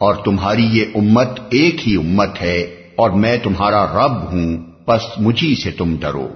اور تمہاری یہ امت ایک ہی امت ہے اور میں تمہارا رب ہوں، پس مجھی سے تم ڈرو۔